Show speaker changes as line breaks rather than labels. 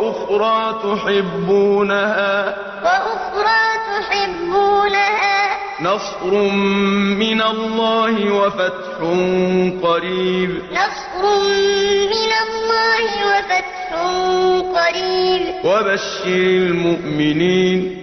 وأخرى تحبونها.
وأخرى تحبونها.
نصر من الله وفتح قريب.
نصر من الله وفتح قريب.
وبشر المؤمنين.